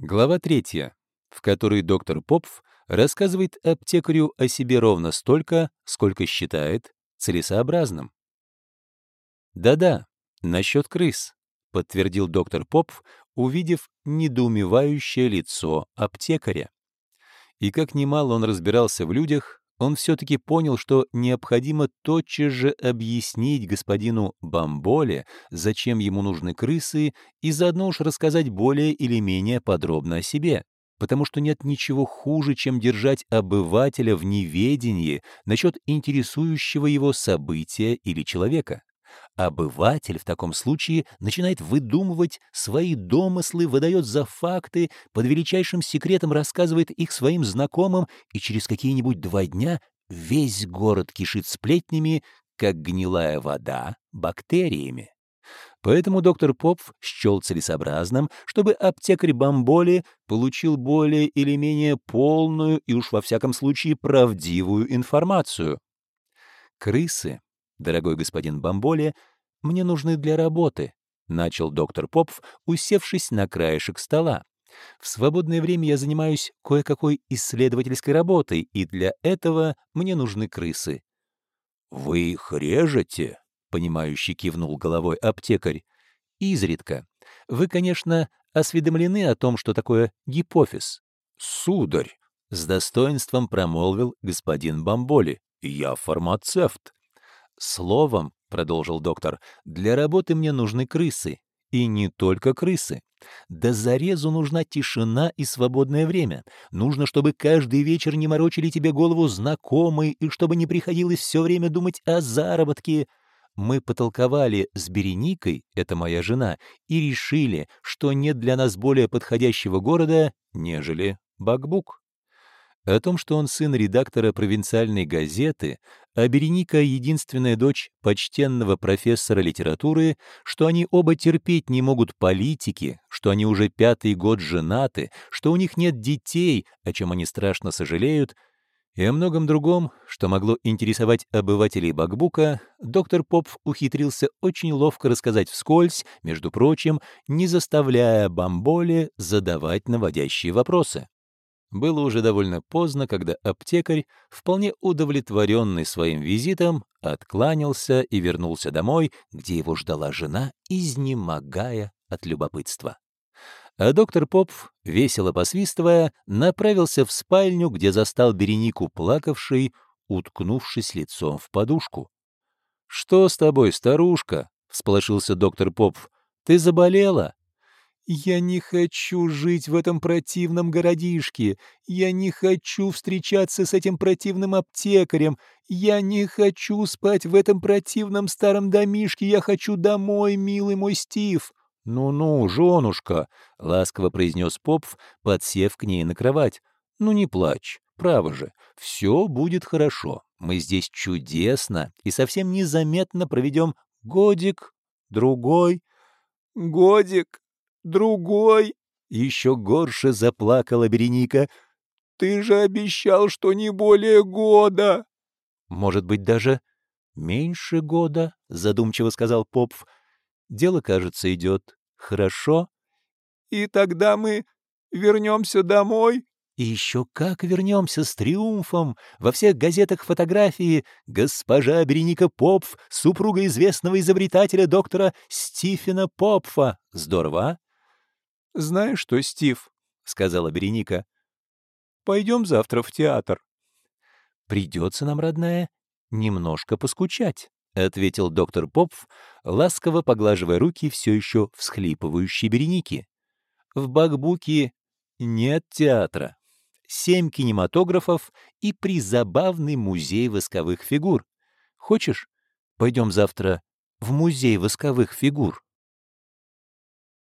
Глава третья, в которой доктор Попф рассказывает аптекарю о себе ровно столько, сколько считает целесообразным. «Да-да, насчет крыс», — подтвердил доктор Попф, увидев недоумевающее лицо аптекаря. И как немало он разбирался в людях, он все-таки понял, что необходимо тотчас же объяснить господину Бамболе, зачем ему нужны крысы, и заодно уж рассказать более или менее подробно о себе. Потому что нет ничего хуже, чем держать обывателя в неведении насчет интересующего его события или человека. Обыватель в таком случае начинает выдумывать свои домыслы, выдает за факты, под величайшим секретом рассказывает их своим знакомым, и через какие-нибудь два дня весь город кишит сплетнями, как гнилая вода бактериями. Поэтому доктор Попф счел целесообразным, чтобы аптекарь Бамболи получил более или менее полную и уж во всяком случае правдивую информацию. Крысы «Дорогой господин Бамболи, мне нужны для работы», — начал доктор Попф, усевшись на краешек стола. «В свободное время я занимаюсь кое-какой исследовательской работой, и для этого мне нужны крысы». «Вы их режете?» — понимающе кивнул головой аптекарь. «Изредка. Вы, конечно, осведомлены о том, что такое гипофиз». «Сударь», — с достоинством промолвил господин Бамболи, — «я фармацевт». «Словом», — продолжил доктор, — «для работы мне нужны крысы. И не только крысы. До зарезу нужна тишина и свободное время. Нужно, чтобы каждый вечер не морочили тебе голову знакомые и чтобы не приходилось все время думать о заработке. Мы потолковали с Береникой, это моя жена, и решили, что нет для нас более подходящего города, нежели Бакбук. О том, что он сын редактора провинциальной газеты, а Береника — единственная дочь почтенного профессора литературы, что они оба терпеть не могут политики, что они уже пятый год женаты, что у них нет детей, о чем они страшно сожалеют, и о многом другом, что могло интересовать обывателей Бакбука, доктор Попф ухитрился очень ловко рассказать вскользь, между прочим, не заставляя Бамболи задавать наводящие вопросы. Было уже довольно поздно, когда аптекарь, вполне удовлетворенный своим визитом, откланялся и вернулся домой, где его ждала жена, изнемогая от любопытства. А доктор Попф, весело посвистывая, направился в спальню, где застал Беренику плакавшей, уткнувшись лицом в подушку. «Что с тобой, старушка?» — всполошился доктор Попф. «Ты заболела?» «Я не хочу жить в этом противном городишке. Я не хочу встречаться с этим противным аптекарем. Я не хочу спать в этом противном старом домишке. Я хочу домой, милый мой Стив». «Ну-ну, женушка», — ласково произнес Попф, подсев к ней на кровать. «Ну не плачь, право же, все будет хорошо. Мы здесь чудесно и совсем незаметно проведем годик, другой». «Годик», другой!» Еще горше заплакала Береника. «Ты же обещал, что не более года!» «Может быть, даже меньше года?» — задумчиво сказал Попф. «Дело, кажется, идет хорошо». «И тогда мы вернемся домой?» И еще как вернемся с триумфом! Во всех газетах фотографии госпожа Береника Попф, супруга известного изобретателя доктора Стифена Попфа. Здорово, а? «Знаешь что, Стив?» — сказала Береника. «Пойдем завтра в театр». «Придется нам, родная, немножко поскучать», — ответил доктор Попф, ласково поглаживая руки все еще всхлипывающей Береники. «В Бакбуке нет театра. Семь кинематографов и призабавный музей восковых фигур. Хочешь, пойдем завтра в музей восковых фигур?»